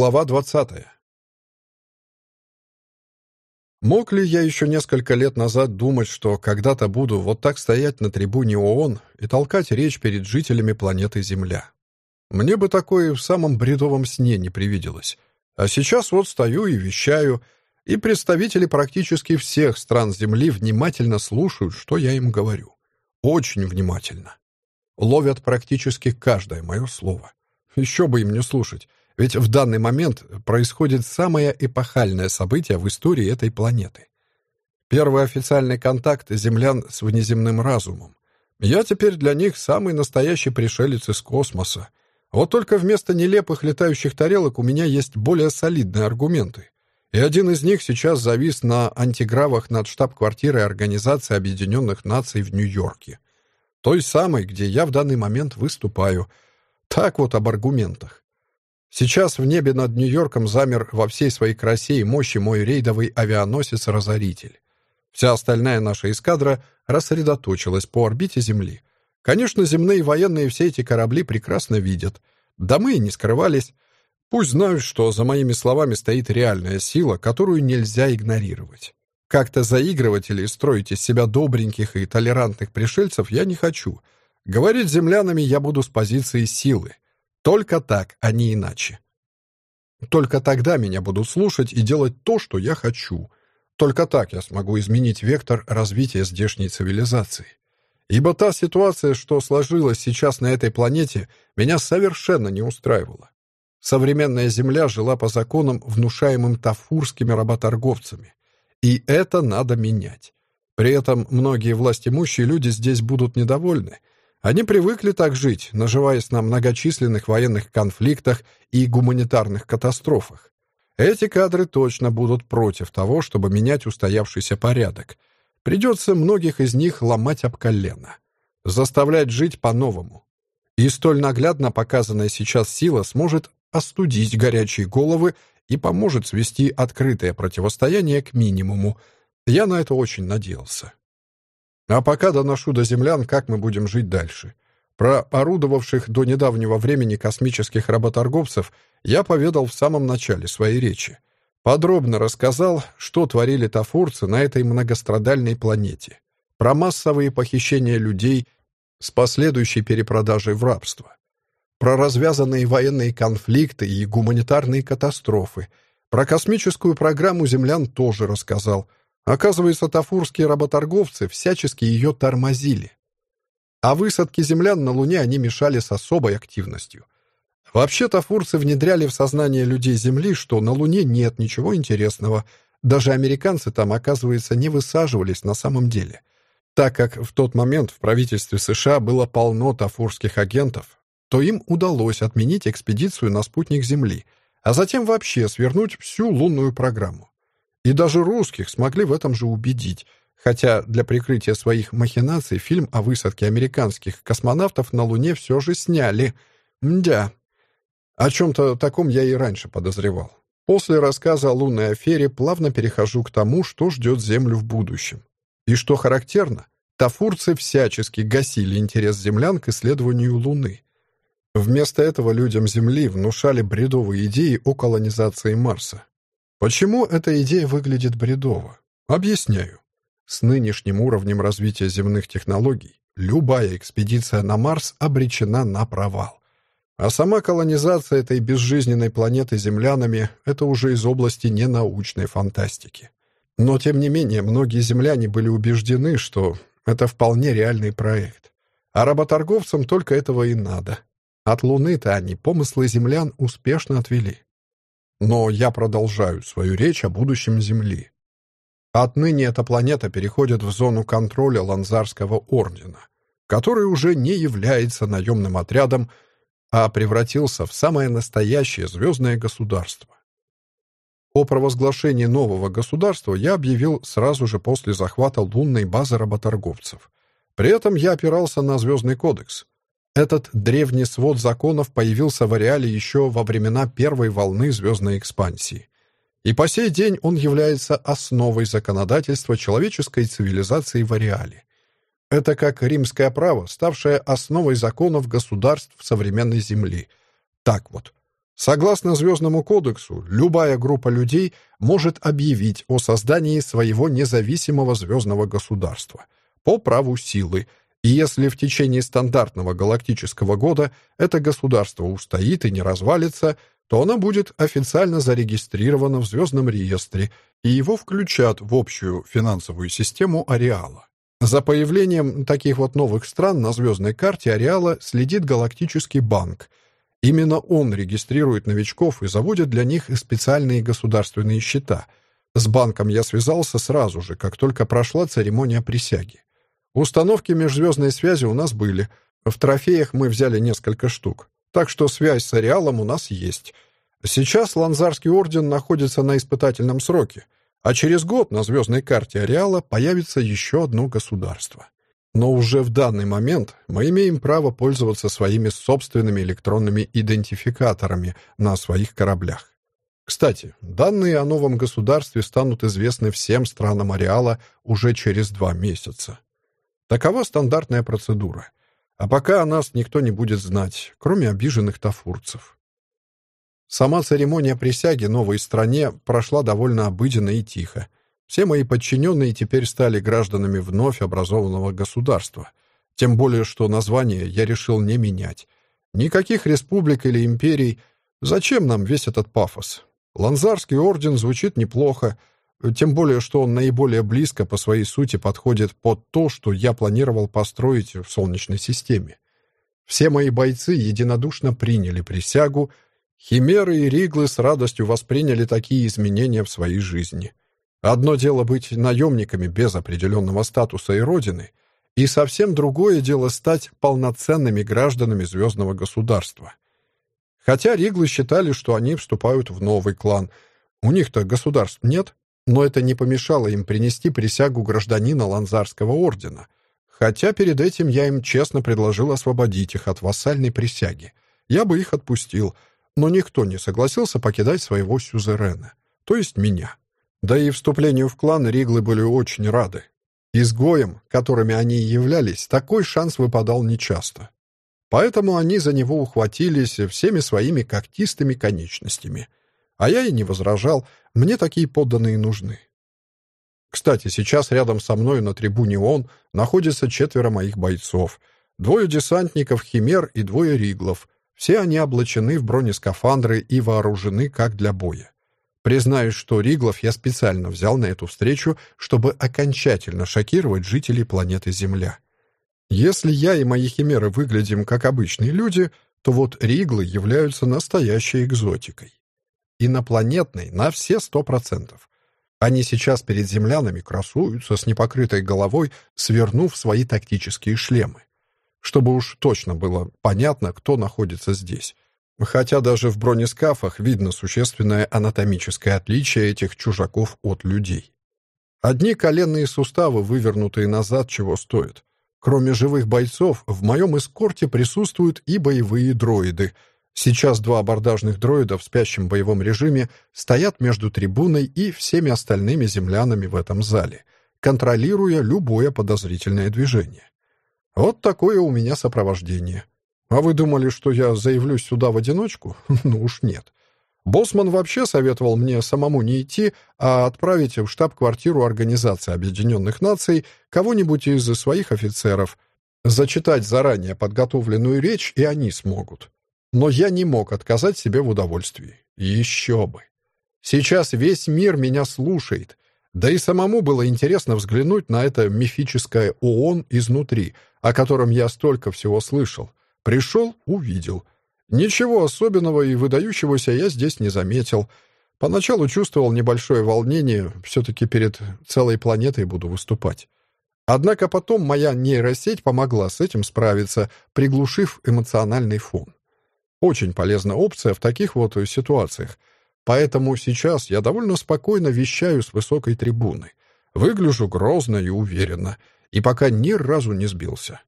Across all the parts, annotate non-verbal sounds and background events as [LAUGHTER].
Глава 20. Мог ли я еще несколько лет назад думать, что когда-то буду вот так стоять на трибуне ООН и толкать речь перед жителями планеты Земля? Мне бы такое в самом бредовом сне не привиделось. А сейчас вот стою и вещаю, и представители практически всех стран Земли внимательно слушают, что я им говорю. Очень внимательно. Ловят практически каждое мое слово. Еще бы им не слушать. Ведь в данный момент происходит самое эпохальное событие в истории этой планеты. Первый официальный контакт землян с внеземным разумом. Я теперь для них самый настоящий пришелец из космоса. Вот только вместо нелепых летающих тарелок у меня есть более солидные аргументы. И один из них сейчас завис на антигравах над штаб-квартирой Организации Объединенных Наций в Нью-Йорке. Той самой, где я в данный момент выступаю. Так вот об аргументах. Сейчас в небе над Нью-Йорком замер во всей своей красе и мощи мой рейдовый авианосец-разоритель. Вся остальная наша эскадра рассредоточилась по орбите Земли. Конечно, земные военные все эти корабли прекрасно видят. Да мы и не скрывались. Пусть знают, что за моими словами стоит реальная сила, которую нельзя игнорировать. Как-то заигрывать или строить из себя добреньких и толерантных пришельцев я не хочу. Говорить землянами я буду с позиции силы. Только так, а не иначе. Только тогда меня будут слушать и делать то, что я хочу. Только так я смогу изменить вектор развития здешней цивилизации. Ибо та ситуация, что сложилась сейчас на этой планете, меня совершенно не устраивала. Современная Земля жила по законам, внушаемым тафурскими работорговцами. И это надо менять. При этом многие властимущие люди здесь будут недовольны, они привыкли так жить, наживаясь на многочисленных военных конфликтах и гуманитарных катастрофах. Эти кадры точно будут против того, чтобы менять устоявшийся порядок. Придется многих из них ломать об колено. Заставлять жить по-новому. И столь наглядно показанная сейчас сила сможет остудить горячие головы и поможет свести открытое противостояние к минимуму. Я на это очень надеялся. А пока доношу до землян, как мы будем жить дальше. Про орудовавших до недавнего времени космических работорговцев я поведал в самом начале своей речи. Подробно рассказал, что творили тафурцы на этой многострадальной планете. Про массовые похищения людей с последующей перепродажей в рабство. Про развязанные военные конфликты и гуманитарные катастрофы. Про космическую программу землян тоже рассказал – Оказывается, тафурские работорговцы всячески ее тормозили. А высадки землян на Луне они мешали с особой активностью. Вообще тафурцы внедряли в сознание людей Земли, что на Луне нет ничего интересного. Даже американцы там, оказывается, не высаживались на самом деле. Так как в тот момент в правительстве США было полно тафурских агентов, то им удалось отменить экспедицию на спутник Земли, а затем вообще свернуть всю лунную программу. И даже русских смогли в этом же убедить, хотя для прикрытия своих махинаций фильм о высадке американских космонавтов на Луне все же сняли. Мдя. О чем-то таком я и раньше подозревал. После рассказа о лунной афере плавно перехожу к тому, что ждет Землю в будущем. И что характерно, тафурцы всячески гасили интерес землян к исследованию Луны. Вместо этого людям Земли внушали бредовые идеи о колонизации Марса. Почему эта идея выглядит бредово? Объясняю. С нынешним уровнем развития земных технологий любая экспедиция на Марс обречена на провал. А сама колонизация этой безжизненной планеты землянами — это уже из области ненаучной фантастики. Но, тем не менее, многие земляне были убеждены, что это вполне реальный проект. А работорговцам только этого и надо. От Луны-то они помыслы землян успешно отвели. Но я продолжаю свою речь о будущем Земли. Отныне эта планета переходит в зону контроля Ланзарского ордена, который уже не является наемным отрядом, а превратился в самое настоящее звездное государство. О провозглашении нового государства я объявил сразу же после захвата лунной базы работорговцев. При этом я опирался на Звездный кодекс, этот древний свод законов появился в ареале еще во времена первой волны звездной экспансии. И по сей день он является основой законодательства человеческой цивилизации в ареале. Это как римское право, ставшее основой законов государств современной Земли. Так вот, Согласно Звездному кодексу, любая группа людей может объявить о создании своего независимого звездного государства по праву силы, если в течение стандартного галактического года это государство устоит и не развалится, то оно будет официально зарегистрировано в Звездном реестре, и его включат в общую финансовую систему Ареала. За появлением таких вот новых стран на звездной карте Ареала следит Галактический банк — Именно он регистрирует новичков и заводит для них специальные государственные счета. С банком я связался сразу же, как только прошла церемония присяги. Установки межзвездной связи у нас были. В трофеях мы взяли несколько штук. Так что связь с ареалом у нас есть. Сейчас Ланзарский орден находится на испытательном сроке, а через год на звездной карте ареала появится еще одно государство. Но уже в данный момент мы имеем право пользоваться своими собственными электронными идентификаторами на своих кораблях. Кстати, данные о новом государстве станут известны всем странам ареала уже через два месяца. Такова стандартная процедура. А пока о нас никто не будет знать, кроме обиженных тафурцев. Сама церемония присяги новой стране прошла довольно обыденно и тихо. Все мои подчиненные теперь стали гражданами вновь образованного государства. Тем более, что название я решил не менять. Никаких республик или империй. Зачем нам весь этот пафос? Ланзарский орден звучит неплохо, тем более, что он наиболее близко по своей сути подходит под то, что я планировал построить в Солнечной системе. Все мои бойцы единодушно приняли присягу, химеры и риглы с радостью восприняли такие изменения в своей жизни. Одно дело быть наемниками без определенного статуса и родины, и совсем другое дело стать полноценными гражданами звездного государства. Хотя Риглы считали, что они вступают в новый клан. У них-то государств нет, но это не помешало им принести присягу гражданина Ланзарского ордена. Хотя перед этим я им честно предложил освободить их от вассальной присяги. Я бы их отпустил, но никто не согласился покидать своего сюзерена, то есть меня. Да и вступлению в клан Риглы были очень рады. Изгоем, которыми они являлись, такой шанс выпадал нечасто. Поэтому они за него ухватились всеми своими когтистыми конечностями. А я и не возражал, мне такие подданные нужны. Кстати, сейчас рядом со мной на трибуне ООН находится четверо моих бойцов. Двое десантников Химер и двое Риглов. Все они облачены в бронескафандры и вооружены как для боя. Признаюсь, что Риглов я специально взял на эту встречу, чтобы окончательно шокировать жителей планеты Земля. Если я и мои химеры выглядим как обычные люди, то вот Риглы являются настоящей экзотикой. Инопланетной на все сто процентов. Они сейчас перед землянами красуются с непокрытой головой, свернув свои тактические шлемы. Чтобы уж точно было понятно, кто находится здесь. Хотя даже в бронескафах видно существенное анатомическое отличие этих чужаков от людей. Одни коленные суставы, вывернутые назад, чего стоят. Кроме живых бойцов, в моем эскорте присутствуют и боевые дроиды. Сейчас два абордажных дроида в спящем боевом режиме стоят между трибуной и всеми остальными землянами в этом зале, контролируя любое подозрительное движение. Вот такое у меня сопровождение. А вы думали, что я заявлюсь сюда в одиночку? [LAUGHS] Ну уж нет. Боссман вообще советовал мне самому не идти, а отправить в штаб-квартиру Организации Объединенных Наций кого-нибудь из своих офицеров, зачитать заранее подготовленную речь, и они смогут. Но я не мог отказать себе в удовольствии. Еще бы. Сейчас весь мир меня слушает. Да и самому было интересно взглянуть на это мифическое ООН изнутри, о котором я столько всего слышал. Пришел — увидел. Ничего особенного и выдающегося я здесь не заметил. Поначалу чувствовал небольшое волнение, все-таки перед целой планетой буду выступать. Однако потом моя нейросеть помогла с этим справиться, приглушив эмоциональный фон. Очень полезная опция в таких вот ситуациях. Поэтому сейчас я довольно спокойно вещаю с высокой трибуны. Выгляжу грозно и уверенно, и пока ни разу не сбился.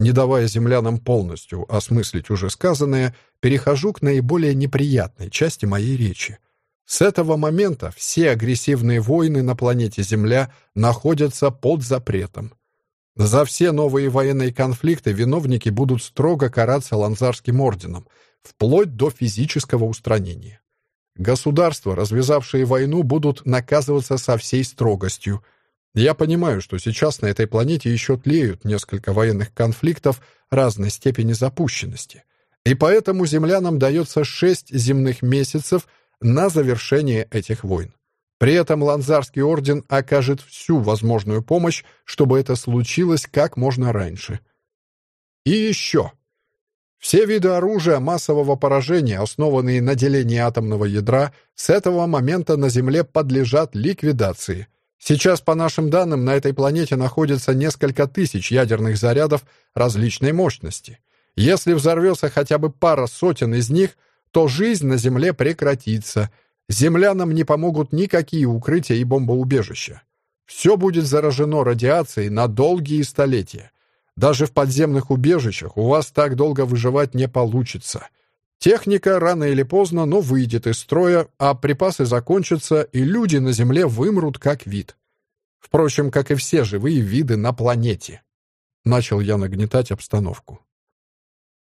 Не давая землянам полностью осмыслить уже сказанное, перехожу к наиболее неприятной части моей речи. С этого момента все агрессивные войны на планете Земля находятся под запретом. За все новые военные конфликты виновники будут строго караться Ланзарским орденом, вплоть до физического устранения. Государства, развязавшие войну, будут наказываться со всей строгостью. Я понимаю, что сейчас на этой планете еще тлеют несколько военных конфликтов разной степени запущенности. И поэтому землянам дается шесть земных месяцев на завершение этих войн. При этом Ланзарский орден окажет всю возможную помощь, чтобы это случилось как можно раньше. И еще. Все виды оружия массового поражения, основанные на делении атомного ядра, с этого момента на Земле подлежат ликвидации. Сейчас, по нашим данным, на этой планете находится несколько тысяч ядерных зарядов различной мощности. Если взорвется хотя бы пара сотен из них, то жизнь на Земле прекратится. Землянам не помогут никакие укрытия и бомбоубежища. Все будет заражено радиацией на долгие столетия. Даже в подземных убежищах у вас так долго выживать не получится. Техника рано или поздно, но выйдет из строя, а припасы закончатся, и люди на Земле вымрут как вид. Впрочем, как и все живые виды на планете. Начал я нагнетать обстановку.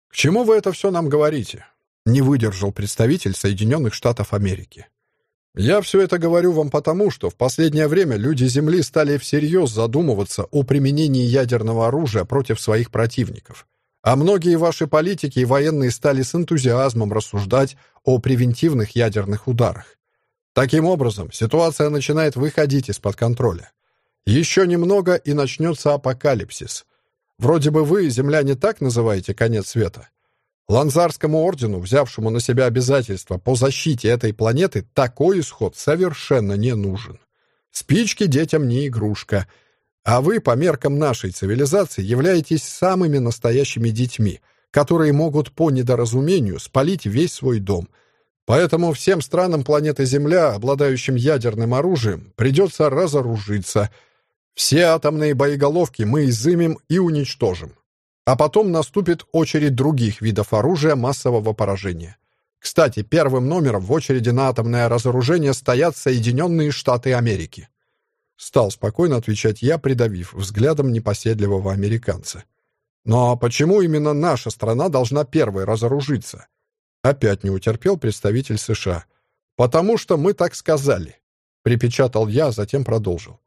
«К чему вы это все нам говорите?» Не выдержал представитель Соединенных Штатов Америки. Я все это говорю вам потому, что в последнее время люди Земли стали всерьез задумываться о применении ядерного оружия против своих противников. А многие ваши политики и военные стали с энтузиазмом рассуждать о превентивных ядерных ударах. Таким образом, ситуация начинает выходить из-под контроля. Еще немного, и начнется апокалипсис. Вроде бы вы, земляне, так называете конец света. Ланзарскому ордену, взявшему на себя обязательства по защите этой планеты, такой исход совершенно не нужен. Спички детям не игрушка. А вы, по меркам нашей цивилизации, являетесь самыми настоящими детьми, которые могут по недоразумению спалить весь свой дом. Поэтому всем странам планеты Земля, обладающим ядерным оружием, придется разоружиться. Все атомные боеголовки мы изымем и уничтожим. А потом наступит очередь других видов оружия массового поражения. Кстати, первым номером в очереди на атомное разоружение стоят Соединенные Штаты Америки. Стал спокойно отвечать я, придавив взглядом непоседливого американца. Но почему именно наша страна должна первой разоружиться? Опять не утерпел представитель США. «Потому что мы так сказали», — припечатал я, а затем продолжил.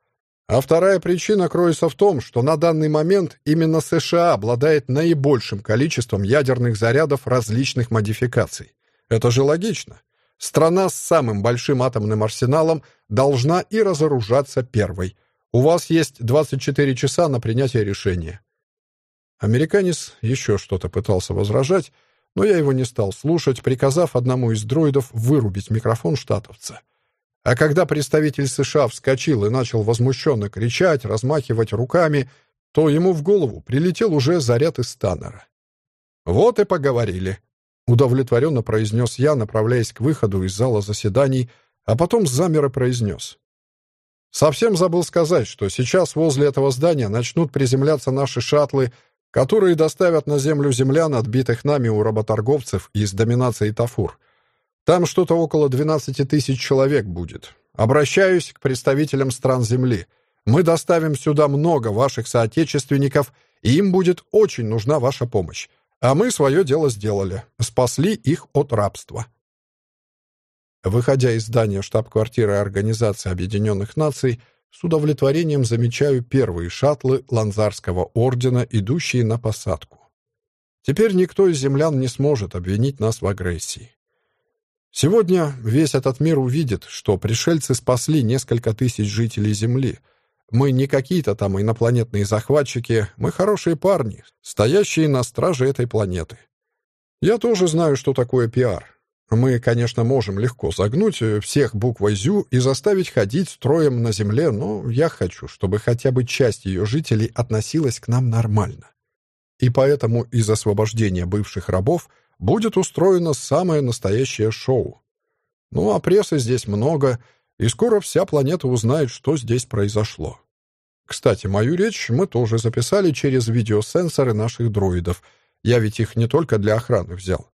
А вторая причина кроется в том, что на данный момент именно США обладает наибольшим количеством ядерных зарядов различных модификаций. Это же логично. Страна с самым большим атомным арсеналом должна и разоружаться первой. У вас есть 24 часа на принятие решения. Американец еще что-то пытался возражать, но я его не стал слушать, приказав одному из дроидов вырубить микрофон штатовца. А когда представитель США вскочил и начал возмущенно кричать, размахивать руками, то ему в голову прилетел уже заряд из Станнера. «Вот и поговорили», — удовлетворенно произнес я, направляясь к выходу из зала заседаний, а потом замер и произнес. «Совсем забыл сказать, что сейчас возле этого здания начнут приземляться наши шаттлы, которые доставят на землю землян, отбитых нами у работорговцев из доминации Тафур. Там что-то около 12 тысяч человек будет. Обращаюсь к представителям стран Земли. Мы доставим сюда много ваших соотечественников, и им будет очень нужна ваша помощь. А мы свое дело сделали. Спасли их от рабства. Выходя из здания штаб-квартиры Организации Объединенных Наций, с удовлетворением замечаю первые шаттлы Ланзарского ордена, идущие на посадку. Теперь никто из землян не сможет обвинить нас в агрессии. Сегодня весь этот мир увидит, что пришельцы спасли несколько тысяч жителей Земли. Мы не какие-то там инопланетные захватчики, мы хорошие парни, стоящие на страже этой планеты. Я тоже знаю, что такое пиар. Мы, конечно, можем легко загнуть всех буквой «зю» и заставить ходить строем на Земле, но я хочу, чтобы хотя бы часть ее жителей относилась к нам нормально. И поэтому из освобождения бывших рабов – будет устроено самое настоящее шоу. Ну а прессы здесь много, и скоро вся планета узнает, что здесь произошло. Кстати, мою речь мы тоже записали через видеосенсоры наших дроидов. Я ведь их не только для охраны взял.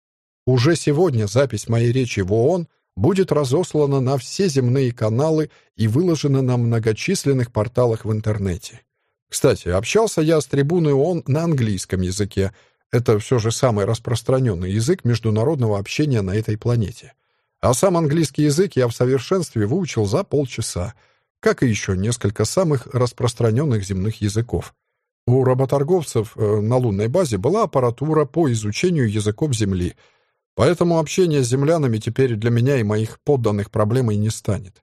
Уже сегодня запись моей речи в ООН будет разослана на все земные каналы и выложена на многочисленных порталах в интернете. Кстати, общался я с трибуной ООН на английском языке — Это все же самый распространенный язык международного общения на этой планете. А сам английский язык я в совершенстве выучил за полчаса, как и еще несколько самых распространенных земных языков. У работорговцев э, на лунной базе была аппаратура по изучению языков Земли, поэтому общение с землянами теперь для меня и моих подданных проблемой не станет.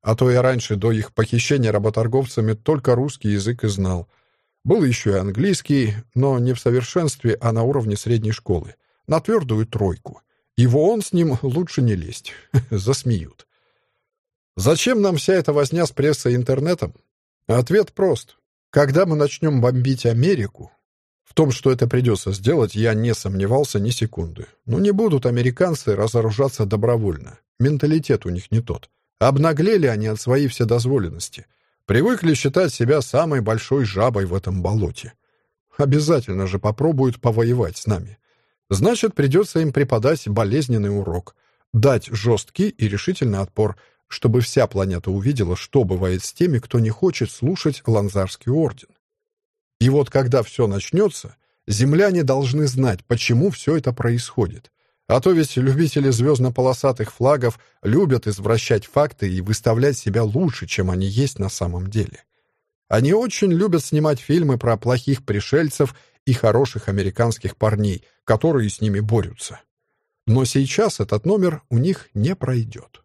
А то я раньше до их похищения работорговцами только русский язык и знал. Был еще и английский, но не в совершенстве, а на уровне средней школы. На твердую тройку. И он с ним лучше не лезть. [LAUGHS] Засмеют. Зачем нам вся эта возня с прессой и интернетом? Ответ прост. Когда мы начнем бомбить Америку, в том, что это придется сделать, я не сомневался ни секунды. Но не будут американцы разоружаться добровольно. Менталитет у них не тот. Обнаглели они от своей вседозволенности. Привыкли считать себя самой большой жабой в этом болоте. Обязательно же попробуют повоевать с нами. Значит, придется им преподать болезненный урок. Дать жесткий и решительный отпор — чтобы вся планета увидела, что бывает с теми, кто не хочет слушать Ланзарский орден. И вот когда все начнется, земляне должны знать, почему все это происходит. А то ведь любители звездно-полосатых флагов любят извращать факты и выставлять себя лучше, чем они есть на самом деле. Они очень любят снимать фильмы про плохих пришельцев и хороших американских парней, которые с ними борются. Но сейчас этот номер у них не пройдет.